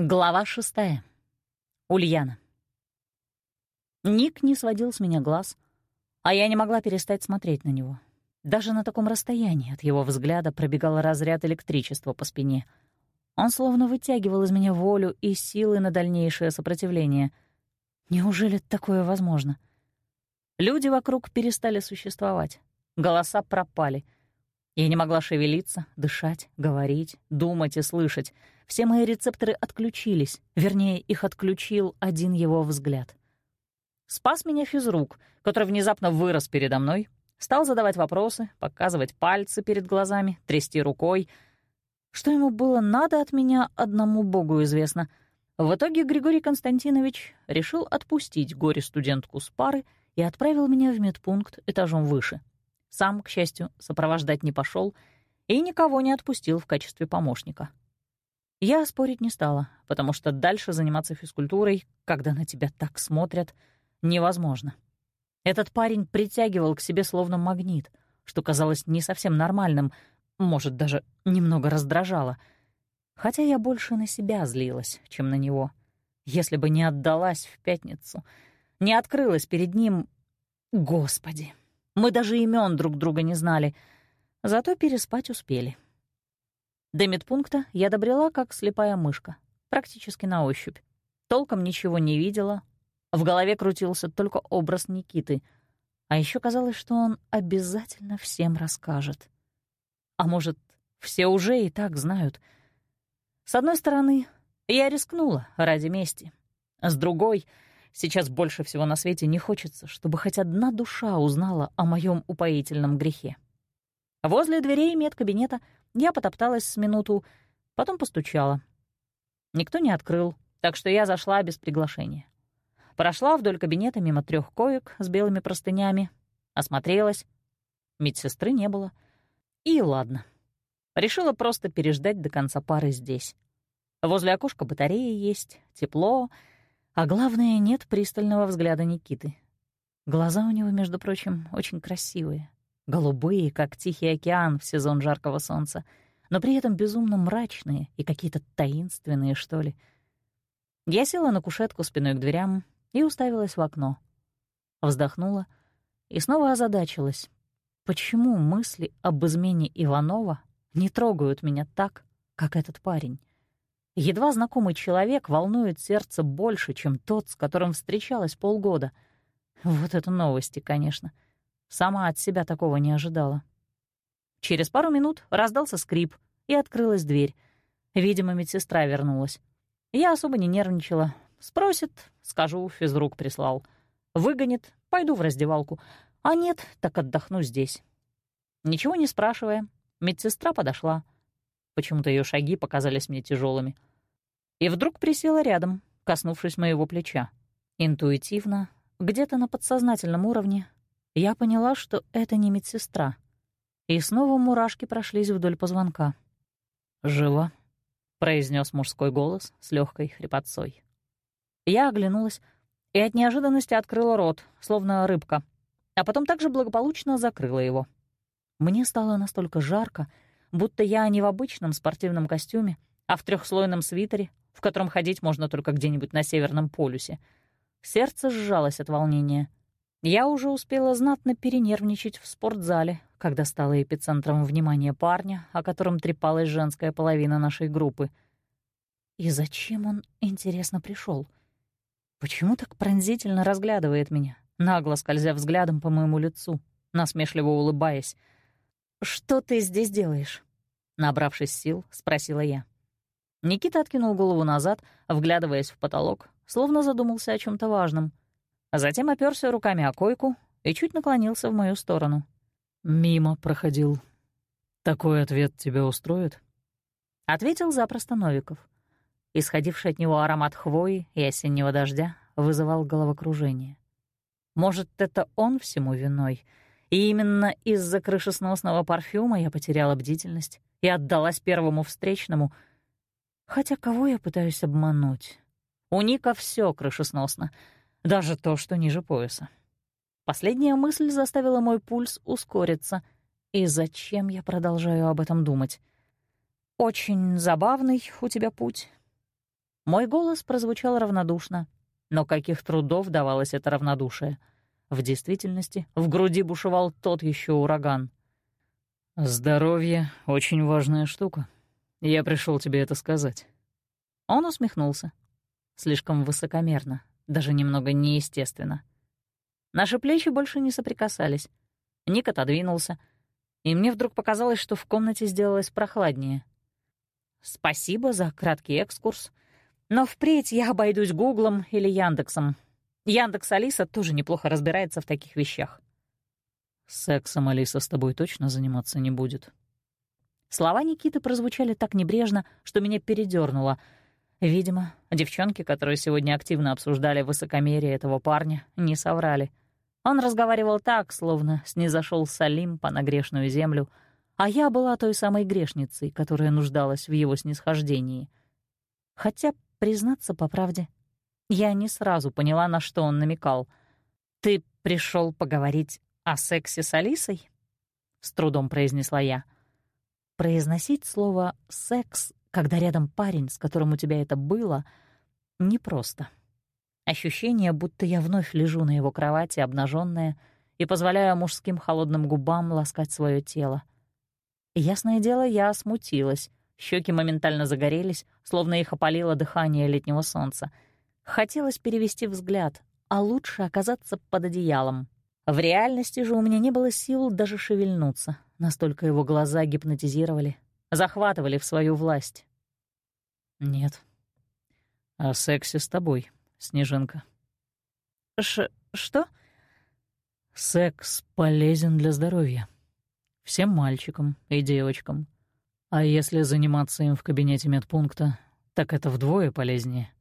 Глава шестая. Ульяна. Ник не сводил с меня глаз, а я не могла перестать смотреть на него. Даже на таком расстоянии от его взгляда пробегал разряд электричества по спине. Он словно вытягивал из меня волю и силы на дальнейшее сопротивление. Неужели такое возможно? Люди вокруг перестали существовать. Голоса пропали. Я не могла шевелиться, дышать, говорить, думать и слышать — все мои рецепторы отключились, вернее, их отключил один его взгляд. Спас меня физрук, который внезапно вырос передо мной, стал задавать вопросы, показывать пальцы перед глазами, трясти рукой. Что ему было надо от меня, одному богу известно. В итоге Григорий Константинович решил отпустить горе-студентку с пары и отправил меня в медпункт этажом выше. Сам, к счастью, сопровождать не пошел и никого не отпустил в качестве помощника. Я спорить не стала, потому что дальше заниматься физкультурой, когда на тебя так смотрят, невозможно. Этот парень притягивал к себе словно магнит, что казалось не совсем нормальным, может, даже немного раздражало. Хотя я больше на себя злилась, чем на него. Если бы не отдалась в пятницу, не открылась перед ним... Господи, мы даже имен друг друга не знали, зато переспать успели. — до медпункта я добрела, как слепая мышка, практически на ощупь. Толком ничего не видела. В голове крутился только образ Никиты. А еще казалось, что он обязательно всем расскажет. А может, все уже и так знают. С одной стороны, я рискнула ради мести. С другой, сейчас больше всего на свете не хочется, чтобы хоть одна душа узнала о моем упоительном грехе. Возле дверей медкабинета — я потопталась с минуту, потом постучала. Никто не открыл, так что я зашла без приглашения. Прошла вдоль кабинета мимо трех коек с белыми простынями, осмотрелась. Медсестры не было. И ладно. Решила просто переждать до конца пары здесь. Возле окошка батареи есть, тепло, а главное, нет пристального взгляда Никиты. Глаза у него, между прочим, очень красивые голубые, как Тихий океан в сезон жаркого солнца, но при этом безумно мрачные и какие-то таинственные, что ли. Я села на кушетку спиной к дверям и уставилась в окно. Вздохнула и снова озадачилась. Почему мысли об измене Иванова не трогают меня так, как этот парень? Едва знакомый человек волнует сердце больше, чем тот, с которым встречалась полгода. Вот это новости, конечно. — Сама от себя такого не ожидала. Через пару минут раздался скрип, и открылась дверь. Видимо, медсестра вернулась. Я особо не нервничала. Спросит, скажу, физрук прислал. Выгонит, пойду в раздевалку. А нет, так отдохну здесь. Ничего не спрашивая, медсестра подошла. Почему-то ее шаги показались мне тяжелыми. И вдруг присела рядом, коснувшись моего плеча. Интуитивно, где-то на подсознательном уровне, я поняла, что это не медсестра. И снова мурашки прошлись вдоль позвонка. «Жива?» — произнес мужской голос с легкой хрипотцой. Я оглянулась и от неожиданности открыла рот, словно рыбка, а потом также благополучно закрыла его. Мне стало настолько жарко, будто я не в обычном спортивном костюме, а в трехслойном свитере, в котором ходить можно только где-нибудь на Северном полюсе. Сердце сжалось от волнения — я уже успела знатно перенервничать в спортзале, когда стала эпицентром внимания парня, о котором трепалась женская половина нашей группы. И зачем он, интересно, пришел? Почему так пронзительно разглядывает меня, нагло скользя взглядом по моему лицу, насмешливо улыбаясь? «Что ты здесь делаешь?» Набравшись сил, спросила я. Никита откинул голову назад, вглядываясь в потолок, словно задумался о чем то важном — а затем оперся руками о койку и чуть наклонился в мою сторону. «Мимо проходил. Такой ответ тебя устроит?» Ответил запросто Новиков. Исходивший от него аромат хвои и осеннего дождя вызывал головокружение. Может, это он всему виной, и именно из-за крышесносного парфюма я потеряла бдительность и отдалась первому встречному. Хотя кого я пытаюсь обмануть? У Ника все крышесносно — даже то, что ниже пояса. Последняя мысль заставила мой пульс ускориться. И зачем я продолжаю об этом думать? Очень забавный у тебя путь. Мой голос прозвучал равнодушно, но каких трудов давалось это равнодушие. В действительности в груди бушевал тот еще ураган. «Здоровье — очень важная штука. Я пришел тебе это сказать». Он усмехнулся. Слишком высокомерно, даже немного неестественно. Наши плечи больше не соприкасались. Ник отодвинулся, и мне вдруг показалось, что в комнате сделалось прохладнее. «Спасибо за краткий экскурс», но впредь я обойдусь Гуглом или Яндексом. Яндекс Алиса тоже неплохо разбирается в таких вещах. Сексом Алиса с тобой точно заниматься не будет. Слова Никиты прозвучали так небрежно, что меня передернуло. Видимо, девчонки, которые сегодня активно обсуждали высокомерие этого парня, не соврали. Он разговаривал так, словно снизошел Салим по нагрешную землю, а я была той самой грешницей, которая нуждалась в его снисхождении. Хотя Признаться по правде, я не сразу поняла, на что он намекал. «Ты пришел поговорить о сексе с Алисой?» — с трудом произнесла я. Произносить слово «секс», когда рядом парень, с которым у тебя это было, непросто. Ощущение, будто я вновь лежу на его кровати, обнаженная, и позволяю мужским холодным губам ласкать свое тело. Ясное дело, я смутилась, Щеки моментально загорелись, словно их опалило дыхание летнего солнца. Хотелось перевести взгляд, а лучше оказаться под одеялом. В реальности же у меня не было сил даже шевельнуться, настолько его глаза гипнотизировали, захватывали в свою власть. «Нет. О сексе с тобой, Снежинка». Ш что?» «Секс полезен для здоровья. Всем мальчикам и девочкам». А если заниматься им в кабинете медпункта, так это вдвое полезнее.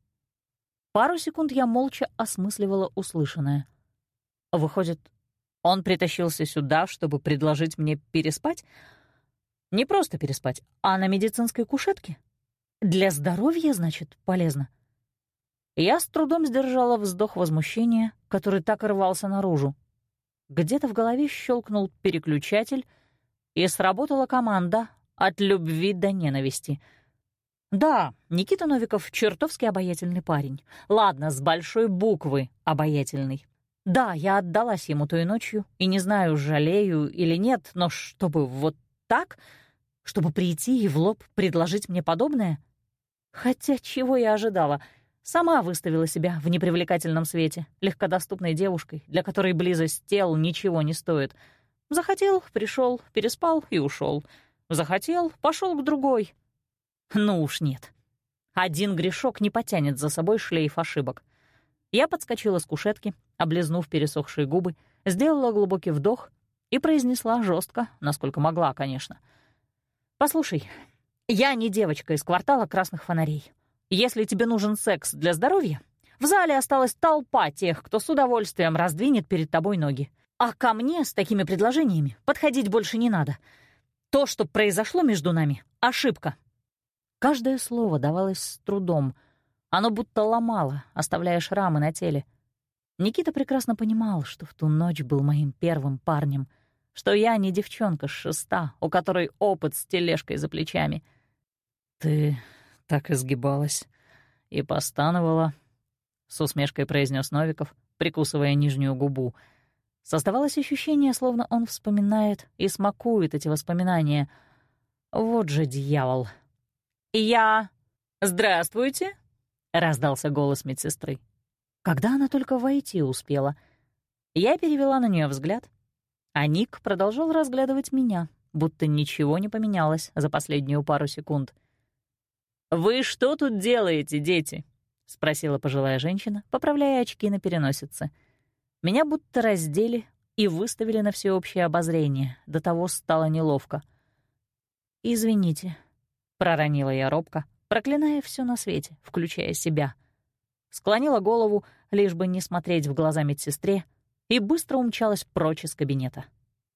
Пару секунд я молча осмысливала услышанное. Выходит, он притащился сюда, чтобы предложить мне переспать? Не просто переспать, а на медицинской кушетке? Для здоровья, значит, полезно. Я с трудом сдержала вздох возмущения, который так рвался наружу. Где-то в голове щелкнул переключатель, и сработала команда, от любви до ненависти. Да, Никита Новиков — чертовски обаятельный парень. Ладно, с большой буквы «обаятельный». Да, я отдалась ему той ночью, и не знаю, жалею или нет, но чтобы вот так, чтобы прийти и в лоб предложить мне подобное? Хотя чего я ожидала? Сама выставила себя в непривлекательном свете, легкодоступной девушкой, для которой близость тел ничего не стоит. Захотел, пришел, переспал и ушел. Захотел — пошел к другой. Ну уж нет. Один грешок не потянет за собой шлейф ошибок. Я подскочила с кушетки, облизнув пересохшие губы, сделала глубокий вдох и произнесла жестко, насколько могла, конечно. «Послушай, я не девочка из квартала красных фонарей. Если тебе нужен секс для здоровья, в зале осталась толпа тех, кто с удовольствием раздвинет перед тобой ноги. А ко мне с такими предложениями подходить больше не надо. То, что произошло между нами — ошибка». Каждое слово давалось с трудом. Оно будто ломало, оставляя шрамы на теле. Никита прекрасно понимал, что в ту ночь был моим первым парнем, что я не девчонка с шеста, у которой опыт с тележкой за плечами. «Ты так изгибалась и постановала», — с усмешкой произнес Новиков, прикусывая нижнюю губу — Создавалось ощущение, словно он вспоминает и смакует эти воспоминания. Вот же дьявол. «Я... Здравствуйте!» — раздался голос медсестры. Когда она только войти успела. Я перевела на нее взгляд, а Ник продолжал разглядывать меня, будто ничего не поменялось за последнюю пару секунд. «Вы что тут делаете, дети?» — спросила пожилая женщина, поправляя очки на переносице. — меня будто раздели и выставили на всеобщее обозрение. До того стало неловко. «Извините», — проронила я робко, проклиная все на свете, включая себя. Склонила голову, лишь бы не смотреть в глаза медсестре, и быстро умчалась прочь из кабинета.